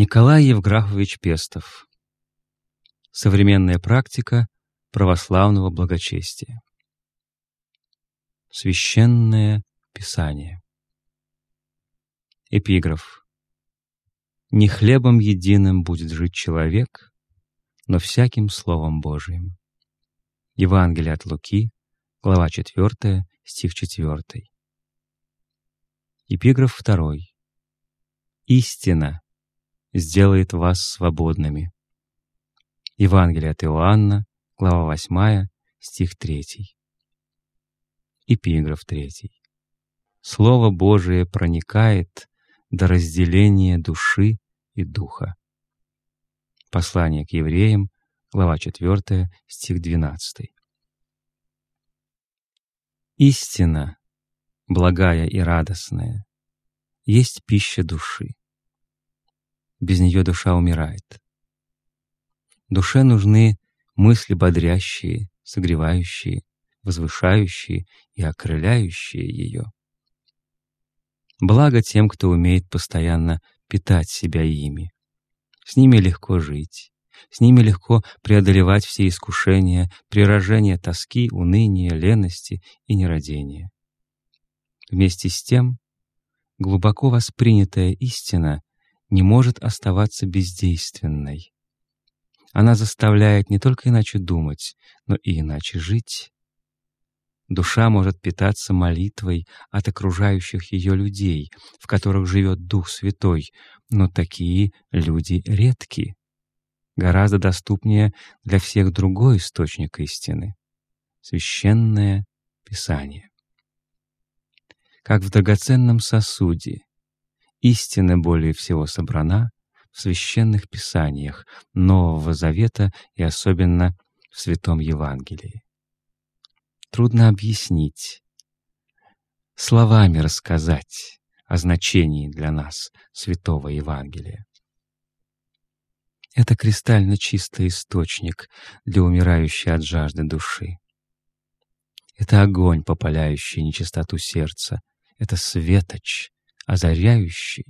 Николай Евграфович Пестов. Современная практика православного благочестия. Священное Писание. Эпиграф. «Не хлебом единым будет жить человек, но всяким Словом Божиим». Евангелие от Луки, глава 4, стих 4. Эпиграф 2. «Истина сделает вас свободными». Евангелие от Иоанна, глава 8, стих 3. Эпиграф 3. Слово Божие проникает до разделения души и духа. Послание к евреям, глава 4, стих 12. Истина, благая и радостная, есть пища души. Без нее душа умирает. Душе нужны мысли бодрящие, согревающие, возвышающие и окрыляющие ее. Благо тем, кто умеет постоянно питать себя ими. С ними легко жить, с ними легко преодолевать все искушения, прирожения тоски, уныния, лености и нерадения. Вместе с тем, глубоко воспринятая истина не может оставаться бездейственной. Она заставляет не только иначе думать, но и иначе жить. Душа может питаться молитвой от окружающих ее людей, в которых живет Дух Святой, но такие люди редки. Гораздо доступнее для всех другой источник истины — Священное Писание. Как в драгоценном сосуде истина более всего собрана в священных писаниях Нового Завета и особенно в Святом Евангелии. Трудно объяснить, словами рассказать о значении для нас Святого Евангелия. Это кристально чистый источник для умирающей от жажды души. Это огонь, попаляющий нечистоту сердца. Это светоч, озаряющий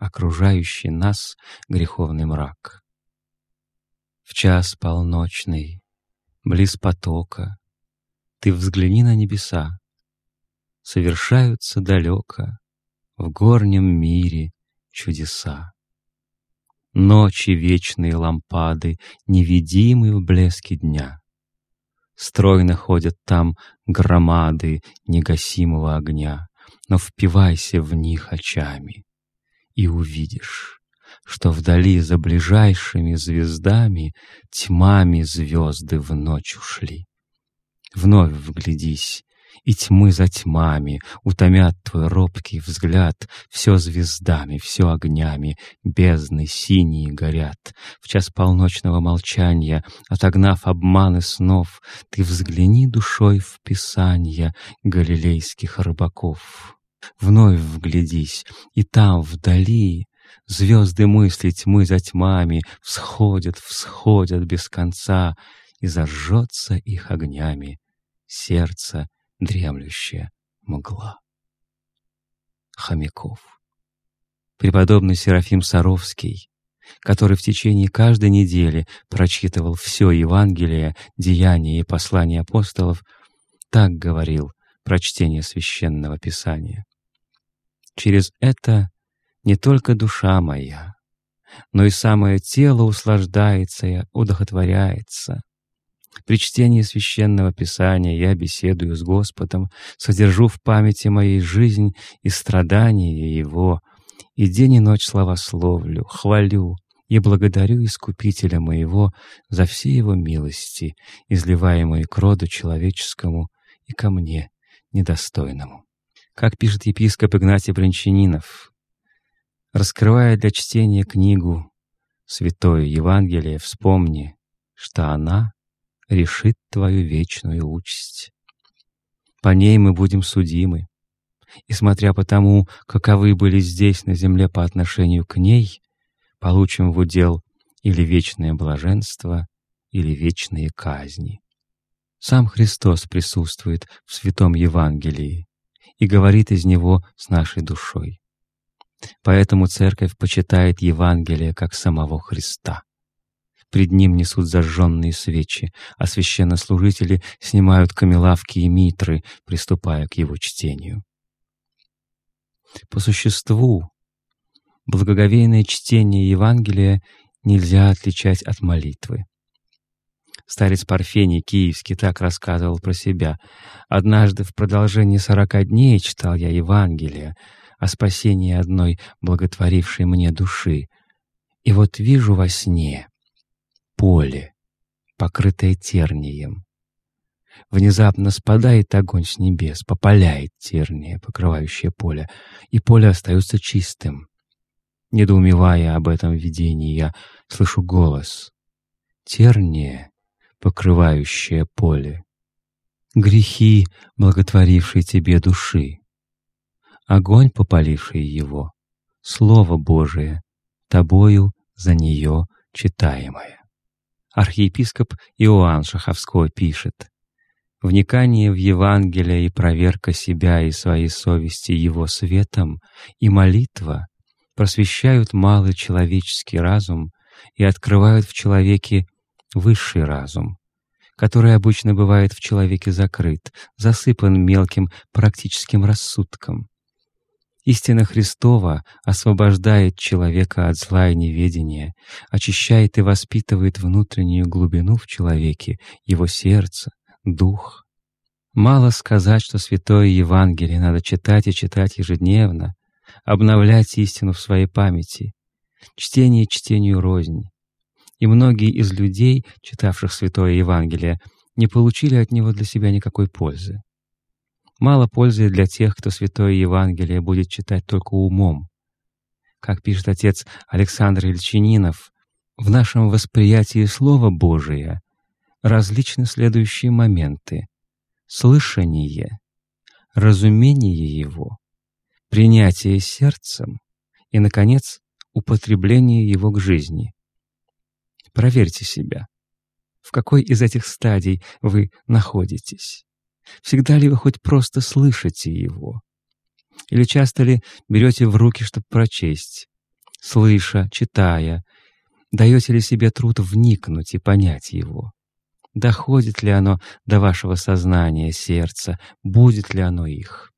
окружающий нас греховный мрак. В час полночный, близ потока, ты взгляни на небеса, совершаются далеко в горнем мире чудеса. Ночи вечные лампады, невидимые в блеске дня. Стройно ходят там громады негасимого огня, но впивайся в них очами и увидишь, что вдали за ближайшими звездами тьмами звезды в ночь ушли. Вновь вглядись, и тьмы за тьмами утомят твой робкий взгляд. Все звездами, все огнями, бездны синие горят. В час полночного молчания, отогнав обманы снов, ты взгляни душой в писанья галилейских рыбаков. Вновь вглядись, и там, вдали, Звезды мысли тьмы за тьмами Всходят, всходят без конца, И зажжется их огнями Сердце дремлющая мгла. Хомяков. Преподобный Серафим Саровский, который в течение каждой недели прочитывал все Евангелие, деяния и послания апостолов, так говорил про чтение Священного Писания. Через это не только душа моя, но и самое тело услаждается и удохотворяется. При чтении Священного Писания я беседую с Господом, содержу в памяти моей жизнь и страдания Его, и день и ночь славословлю, хвалю и благодарю Искупителя моего за все Его милости, изливаемые к роду человеческому и ко мне, недостойному как пишет епископ Игнатий Брянчанинов, раскрывая для чтения книгу «Святое Евангелие», вспомни, что она решит твою вечную участь. По ней мы будем судимы, и, смотря по тому, каковы были здесь на земле по отношению к ней, получим в удел или вечное блаженство, или вечные казни. Сам Христос присутствует в Святом Евангелии, и говорит из него с нашей душой. Поэтому Церковь почитает Евангелие как самого Христа. Пред ним несут зажженные свечи, а священнослужители снимают камелавки и митры, приступая к его чтению. По существу, благоговейное чтение Евангелия нельзя отличать от молитвы. Старец Парфений Киевский так рассказывал про себя. «Однажды в продолжении сорока дней читал я Евангелие о спасении одной благотворившей мне души. И вот вижу во сне поле, покрытое тернием. Внезапно спадает огонь с небес, попаляет терния, покрывающее поле, и поле остается чистым. Недоумевая об этом видении, я слышу голос. Терния покрывающее поле, грехи, благотворившие тебе души, огонь, попаливший его, Слово Божие, тобою за нее читаемое. Архиепископ Иоанн Шаховской пишет, «Вникание в Евангелие и проверка себя и своей совести его светом и молитва просвещают малый человеческий разум и открывают в человеке высший разум, который обычно бывает в человеке закрыт, засыпан мелким практическим рассудком. Истина Христова освобождает человека от зла и неведения, очищает и воспитывает внутреннюю глубину в человеке, его сердце, дух. Мало сказать, что Святое Евангелие надо читать и читать ежедневно, обновлять истину в своей памяти. Чтение чтению рознь и многие из людей, читавших Святое Евангелие, не получили от него для себя никакой пользы. Мало пользы для тех, кто Святое Евангелие будет читать только умом. Как пишет отец Александр Ильчининов, в нашем восприятии Слова Божия различны следующие моменты. Слышание, разумение его, принятие сердцем и, наконец, употребление его к жизни. Проверьте себя. В какой из этих стадий вы находитесь? Всегда ли вы хоть просто слышите его? Или часто ли берете в руки, чтобы прочесть? Слыша, читая, даете ли себе труд вникнуть и понять его? Доходит ли оно до вашего сознания, сердца? Будет ли оно их?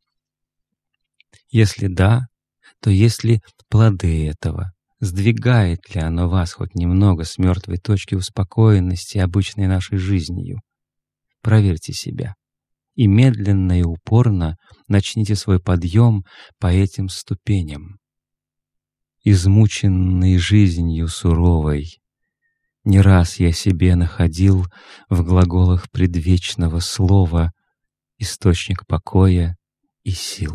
Если да, то есть ли плоды этого? Сдвигает ли оно вас хоть немного с мертвой точки успокоенности обычной нашей жизнью? Проверьте себя. И медленно и упорно начните свой подъем по этим ступеням. Измученный жизнью суровой, не раз я себе находил в глаголах предвечного слова источник покоя и сил.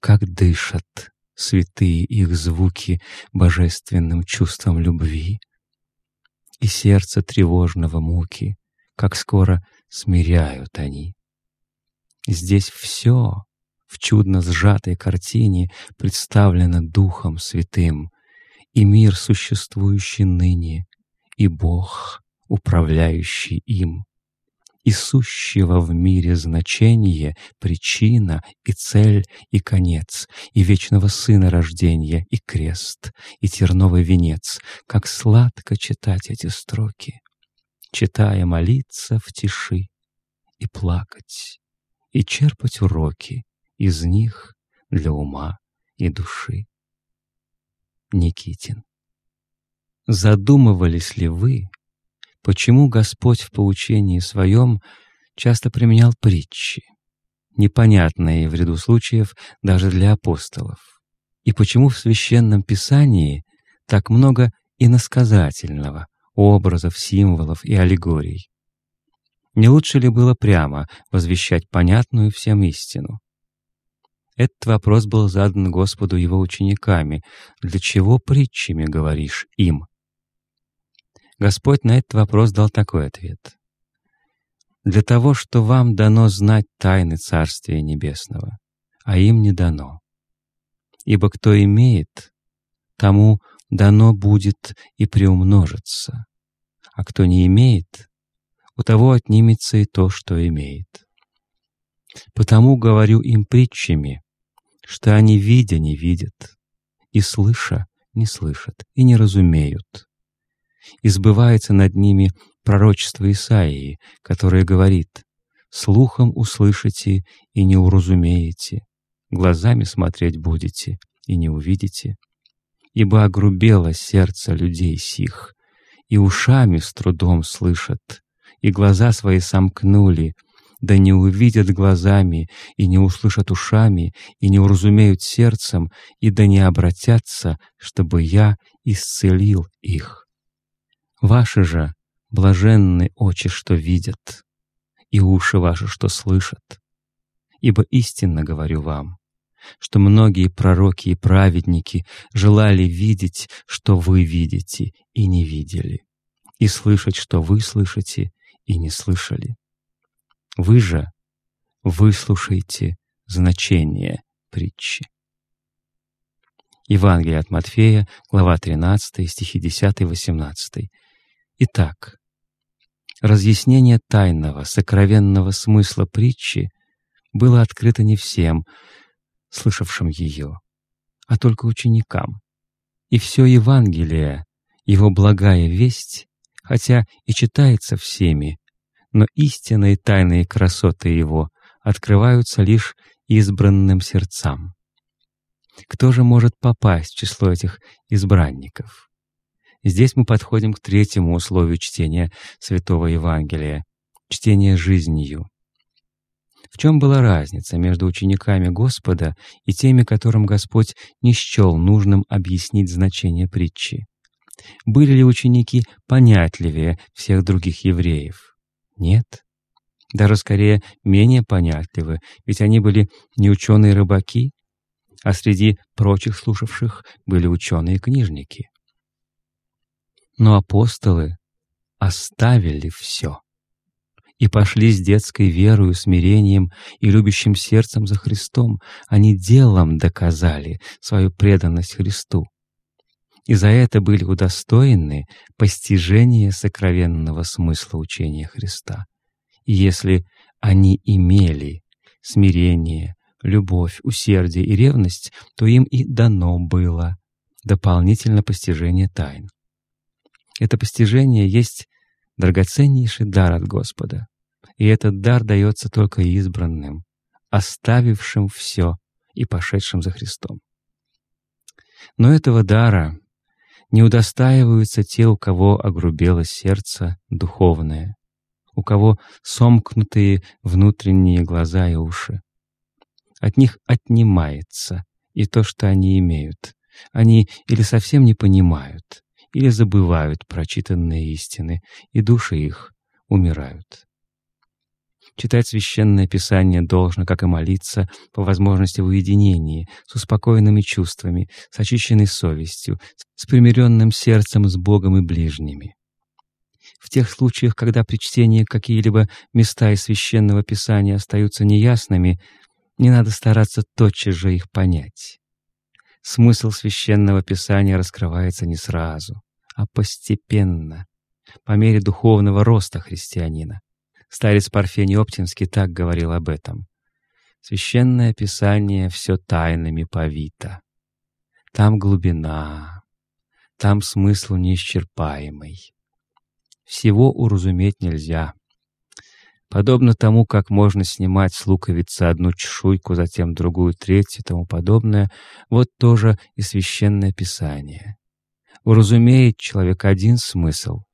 Как дышат святые их звуки божественным чувством любви. И сердце тревожного муки, как скоро смиряют они. Здесь все в чудно сжатой картине представлено Духом Святым, и мир, существующий ныне, и Бог, управляющий им и сущего в мире значение, причина и цель и конец, и вечного Сына рождения, и крест, и терновый венец, как сладко читать эти строки, читая молиться в тиши и плакать, и черпать уроки из них для ума и души. Никитин. Задумывались ли вы, почему Господь в поучении своем часто применял притчи, непонятные в ряду случаев даже для апостолов, и почему в Священном Писании так много иносказательного, образов, символов и аллегорий. Не лучше ли было прямо возвещать понятную всем истину? Этот вопрос был задан Господу его учениками. «Для чего притчами говоришь им?» Господь на этот вопрос дал такой ответ. «Для того, что вам дано знать тайны Царствия Небесного, а им не дано. Ибо кто имеет, тому дано будет и приумножится, а кто не имеет, у того отнимется и то, что имеет. Потому говорю им притчами, что они, видя, не видят, и слыша, не слышат, и не разумеют. Избывается над ними пророчество Исаии, которое говорит «Слухом услышите и не уразумеете, глазами смотреть будете и не увидите, ибо огрубело сердце людей сих, и ушами с трудом слышат, и глаза свои сомкнули, да не увидят глазами, и не услышат ушами, и не уразумеют сердцем, и да не обратятся, чтобы я исцелил их. Ваши же блаженны очи, что видят, и уши ваши, что слышат. Ибо истинно говорю вам, что многие пророки и праведники желали видеть, что вы видите, и не видели, и слышать, что вы слышите, и не слышали. Вы же выслушайте значение притчи. Евангелие от Матфея, глава 13, стихи 10-18. Итак, разъяснение тайного, сокровенного смысла притчи было открыто не всем, слышавшим ее, а только ученикам. И все Евангелие, его благая весть, хотя и читается всеми, но истинные тайные красоты его открываются лишь избранным сердцам. Кто же может попасть в число этих избранников? Здесь мы подходим к третьему условию чтения Святого Евангелия — чтения жизнью. В чем была разница между учениками Господа и теми, которым Господь не счел нужным объяснить значение притчи? Были ли ученики понятливее всех других евреев? Нет. Даже скорее менее понятливы, ведь они были не ученые-рыбаки, а среди прочих слушавших были ученые-книжники. Но апостолы оставили все и пошли с детской верою, смирением и любящим сердцем за Христом. Они делом доказали свою преданность Христу. И за это были удостоены постижения сокровенного смысла учения Христа. И если они имели смирение, любовь, усердие и ревность, то им и дано было дополнительно постижение тайн. Это постижение есть драгоценнейший дар от Господа, и этот дар дается только избранным, оставившим все и пошедшим за Христом. Но этого дара не удостаиваются те, у кого огрубело сердце духовное, у кого сомкнутые внутренние глаза и уши. От них отнимается и то, что они имеют. Они или совсем не понимают, или забывают прочитанные истины, и души их умирают. Читать Священное Писание должно, как и молиться, по возможности в уединении, с успокоенными чувствами, с очищенной совестью, с примиренным сердцем с Богом и ближними. В тех случаях, когда при чтении какие-либо места из Священного Писания остаются неясными, не надо стараться тотчас же их понять. Смысл Священного Писания раскрывается не сразу, а постепенно, по мере духовного роста христианина. Старец Парфений Оптинский так говорил об этом. Священное Писание все тайнами повито. Там глубина, там смысл неисчерпаемый. Всего уразуметь нельзя. Подобно тому, как можно снимать с луковицы одну чешуйку, затем другую, третью и тому подобное, вот тоже и Священное Писание. Уразумеет человек один смысл,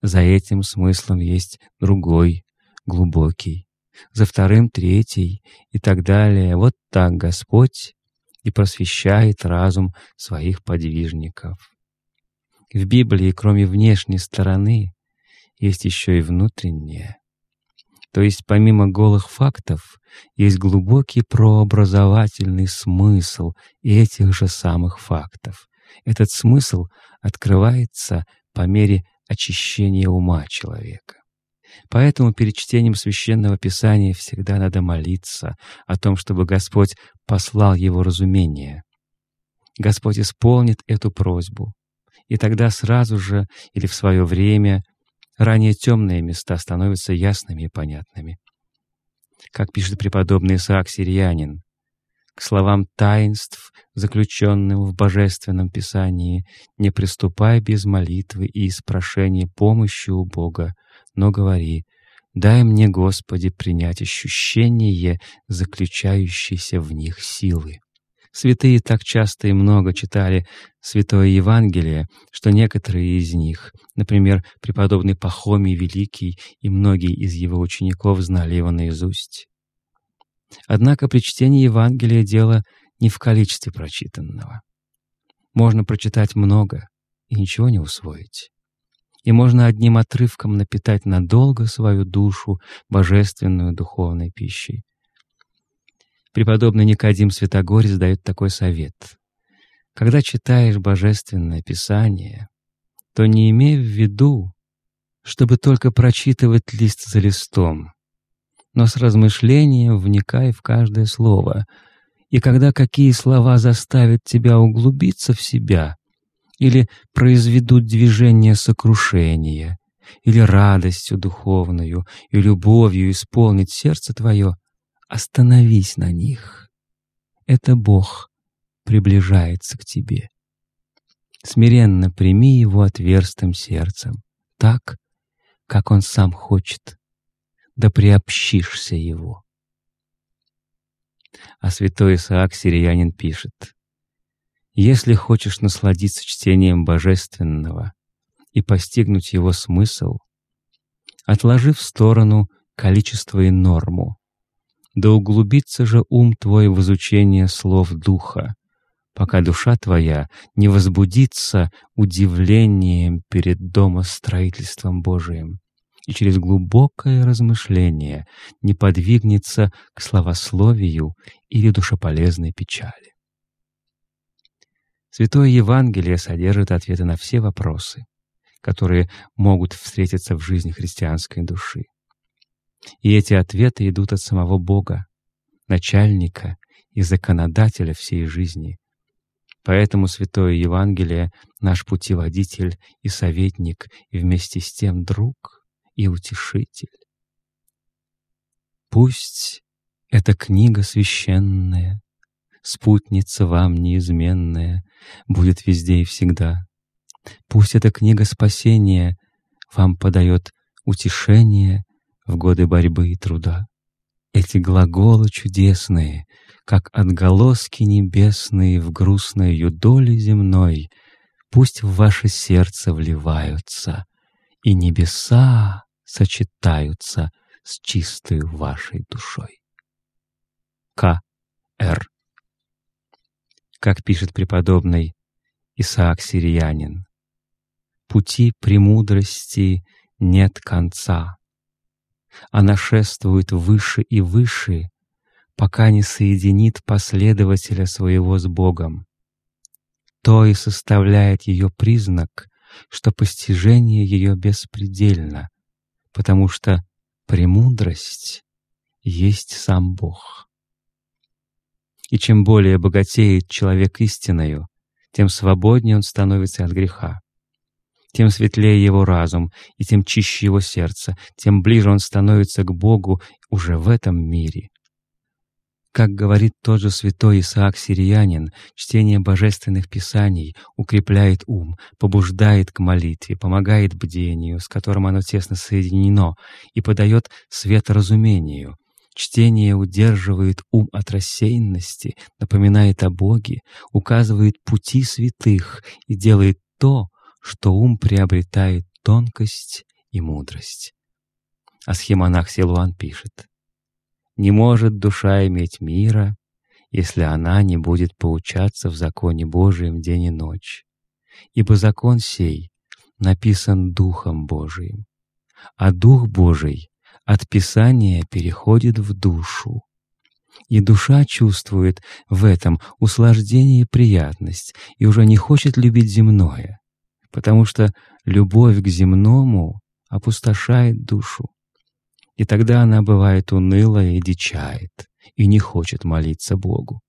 за этим смыслом есть другой, глубокий, за вторым — третий и так далее. Вот так Господь и просвещает разум своих подвижников. В Библии, кроме внешней стороны, есть еще и внутренняя. То есть помимо голых фактов есть глубокий прообразовательный смысл этих же самых фактов. Этот смысл открывается по мере очищения ума человека. Поэтому перед чтением Священного Писания всегда надо молиться о том, чтобы Господь послал его разумение. Господь исполнит эту просьбу, и тогда сразу же или в свое время ранее темные места становятся ясными и понятными. Как пишет преподобный Исаак Сирианин, к словам таинств, заключенным в Божественном Писании, не приступай без молитвы и испрошения помощи у Бога, но говори, «Дай мне, Господи, принять ощущение заключающейся в них силы». Святые так часто и много читали Святое Евангелие, что некоторые из них, например, преподобный Пахомий Великий и многие из его учеников знали его наизусть. Однако при чтении Евангелия дело не в количестве прочитанного. Можно прочитать много и ничего не усвоить. И можно одним отрывком напитать надолго свою душу божественную духовной пищей. Преподобный Никодим Святогорец дает такой совет. Когда читаешь Божественное Писание, то не имей в виду, чтобы только прочитывать лист за листом, но с размышлением вникай в каждое слово, и когда какие слова заставят тебя углубиться в себя или произведут движение сокрушения, или радостью духовную и любовью исполнить сердце твое, Остановись на них. Это Бог приближается к тебе. Смиренно прими его отверстым сердцем, так, как он сам хочет, да приобщишься его. А святой Исаак Сириянин пишет, «Если хочешь насладиться чтением Божественного и постигнуть его смысл, отложи в сторону количество и норму, да углубится же ум твой в изучение слов Духа, пока душа твоя не возбудится удивлением перед домостроительством Божиим и через глубокое размышление не подвигнется к словословию или душеполезной печали. Святое Евангелие содержит ответы на все вопросы, которые могут встретиться в жизни христианской души. И эти ответы идут от самого Бога, начальника и законодателя всей жизни. Поэтому Святое Евангелие — наш путеводитель и советник, и вместе с тем друг и утешитель. Пусть эта книга священная, спутница вам неизменная, будет везде и всегда. Пусть эта книга спасения вам подает утешение в годы борьбы и труда. Эти глаголы чудесные, как отголоски небесные в грустной юдоле земной, пусть в ваше сердце вливаются, и небеса сочетаются с чистой вашей душой. К. Р. Как пишет преподобный Исаак Сириянин, «Пути премудрости нет конца, она шествует выше и выше, пока не соединит последователя своего с Богом. То и составляет ее признак, что постижение ее беспредельно, потому что премудрость есть сам Бог. И чем более богатеет человек истиною, тем свободнее он становится от греха тем светлее его разум, и тем чище его сердце, тем ближе он становится к Богу уже в этом мире. Как говорит тот же святой Исаак Сириянин, чтение божественных писаний укрепляет ум, побуждает к молитве, помогает бдению, с которым оно тесно соединено, и подает свет разумению. Чтение удерживает ум от рассеянности, напоминает о Боге, указывает пути святых и делает то, что ум приобретает тонкость и мудрость. А схемонах Силуан пишет, «Не может душа иметь мира, если она не будет поучаться в законе Божием день и ночь, ибо закон сей написан Духом Божиим, а Дух Божий от Писания переходит в душу, и душа чувствует в этом услаждение и приятность, и уже не хочет любить земное, потому что любовь к земному опустошает душу. И тогда она бывает унылая и дичает, и не хочет молиться Богу.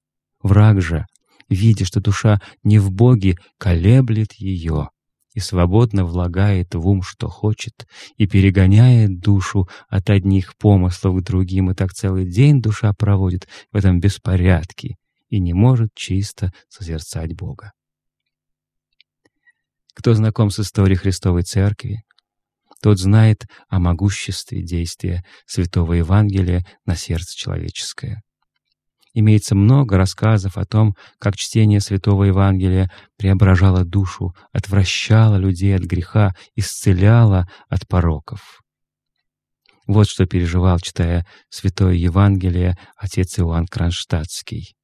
Враг же, видя, что душа не в Боге, колеблет ее и свободно влагает в ум, что хочет, и перегоняет душу от одних помыслов к другим, и так целый день душа проводит в этом беспорядке и не может чисто созерцать Бога. Кто знаком с историей Христовой Церкви, тот знает о могуществе действия Святого Евангелия на сердце человеческое. Имеется много рассказов о том, как чтение Святого Евангелия преображало душу, отвращало людей от греха, исцеляло от пороков. Вот что переживал, читая Святое Евангелие, отец Иоанн Кронштадтский.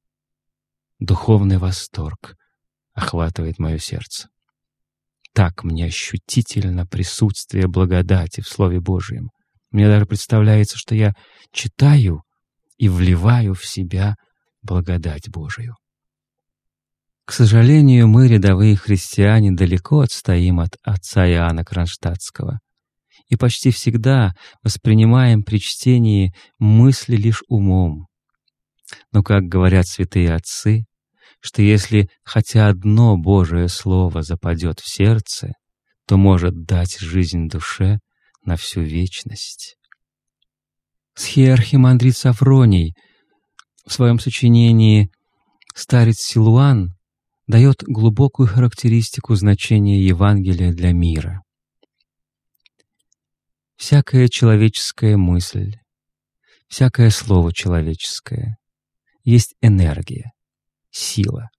Духовный восторг охватывает мое сердце. Так мне ощутительно присутствие благодати в Слове Божьем. Мне даже представляется, что я читаю и вливаю в себя благодать Божию. К сожалению, мы, рядовые христиане, далеко отстоим от отца Иоанна Кронштадтского и почти всегда воспринимаем при чтении мысли лишь умом. Но, как говорят святые отцы, что если хотя одно Божие Слово западет в сердце, то может дать жизнь душе на всю вечность. Схиархимандрит Сафроний в своем сочинении «Старец Силуан» дает глубокую характеристику значения Евангелия для мира. Всякая человеческая мысль, всякое слово человеческое есть энергия, сила.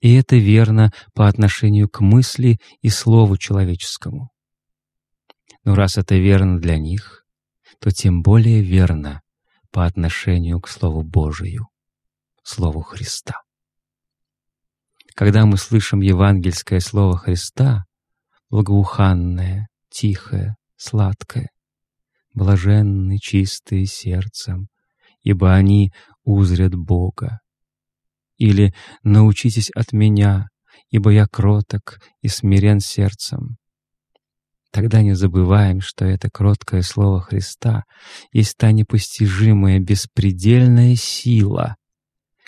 И это верно по отношению к мысли и слову человеческому. Но раз это верно для них, то тем более верно по отношению к Слову Божию, Слову Христа. Когда мы слышим евангельское Слово Христа, благоуханное, тихое, сладкое, блаженны чистые сердцем, ибо они узрят Бога. Или «научитесь от меня, ибо я кроток и смирен сердцем, Тогда не забываем, что это кроткое слово Христа есть та непостижимая беспредельная сила,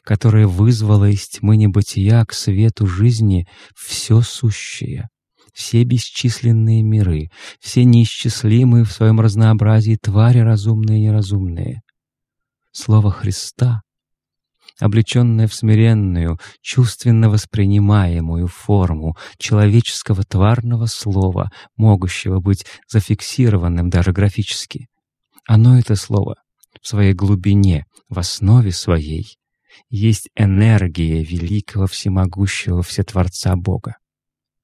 которая вызвала из тьмы небытия к свету жизни все сущее, все бесчисленные миры, все неисчислимые в своем разнообразии твари разумные и неразумные. Слово Христа облеченная в смиренную, чувственно воспринимаемую форму человеческого тварного слова, могущего быть зафиксированным даже графически. Оно, это слово, в своей глубине, в основе своей, есть энергия великого всемогущего Всетворца Бога.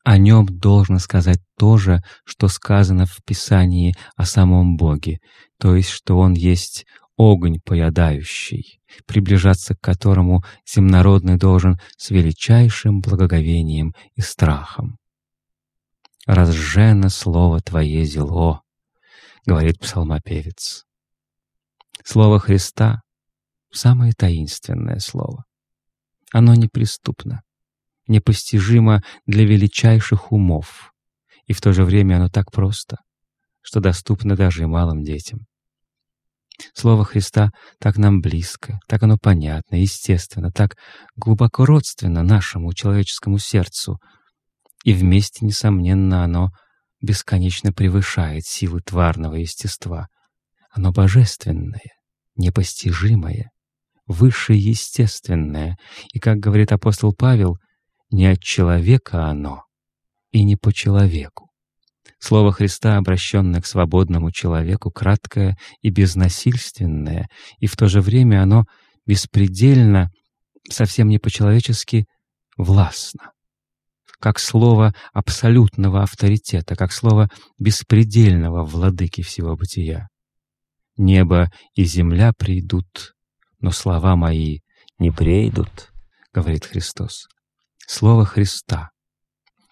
О нем должно сказать то же, что сказано в Писании о самом Боге, то есть, что он есть огонь поедающий, приближаться к которому земнородный должен с величайшим благоговением и страхом. «Разжено слово Твое зело», — говорит псалмопевец. Слово Христа — самое таинственное слово. Оно неприступно, непостижимо для величайших умов, и в то же время оно так просто, что доступно даже и малым детям. Слово Христа так нам близко, так оно понятно, естественно, так глубоко родственно нашему человеческому сердцу. И вместе, несомненно, оно бесконечно превышает силы тварного естества. Оно божественное, непостижимое, высшее естественное, и, как говорит апостол Павел, не от человека оно и не по человеку. Слово Христа, обращенное к свободному человеку, краткое и безнасильственное, и в то же время оно беспредельно, совсем не по-человечески, властно. Как слово абсолютного авторитета, как слово беспредельного владыки всего бытия. «Небо и земля придут, но слова мои не придут», — говорит Христос. Слово Христа —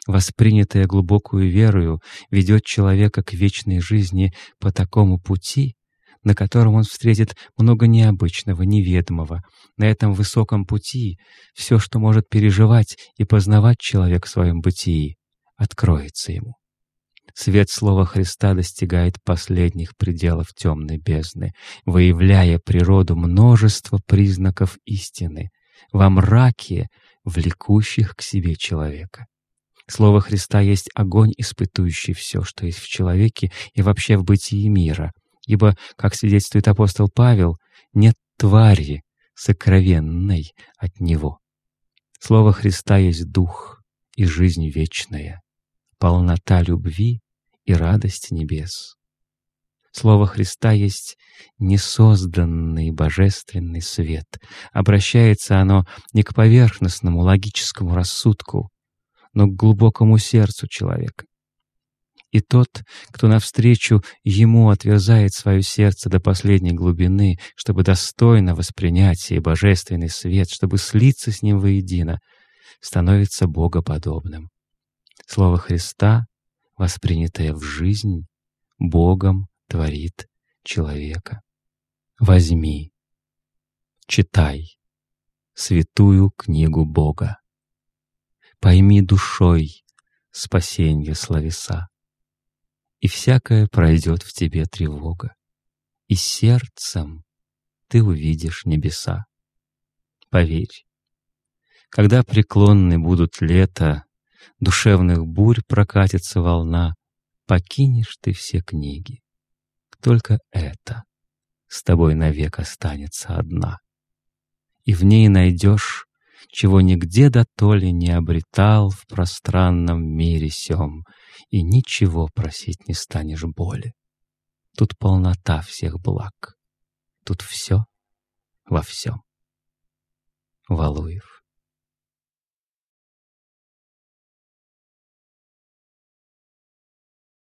воспринятая глубокую верою, ведет человека к вечной жизни по такому пути, на котором он встретит много необычного, неведомого. На этом высоком пути все, что может переживать и познавать человек в своем бытии, откроется ему. Свет Слова Христа достигает последних пределов темной бездны, выявляя природу множества признаков истины во мраке, влекущих к себе человека. Слово Христа есть огонь, испытующий все, что есть в человеке и вообще в бытии мира. Ибо, как свидетельствует апостол Павел, нет твари, сокровенной от Него. Слово Христа есть Дух и жизнь вечная, полнота любви и радость небес. Слово Христа есть несозданный божественный свет. Обращается оно не к поверхностному логическому рассудку, но к глубокому сердцу человека. И тот, кто навстречу ему отверзает свое сердце до последней глубины, чтобы достойно воспринять сей божественный свет, чтобы слиться с ним воедино, становится богоподобным. Слово Христа, воспринятое в жизнь, Богом творит человека. Возьми, читай святую книгу Бога. Пойми душой спасенье словеса, и всякое пройдет в тебе тревога, и сердцем ты увидишь небеса. Поверь, когда преклонны будут лето, душевных бурь прокатится волна, покинешь ты все книги только это с тобой навек останется одна. И в ней найдешь, чего нигде до толи не обретал в пространном мире сём, и ничего просить не станешь боли. Тут полнота всех благ, тут все во всем. Валуев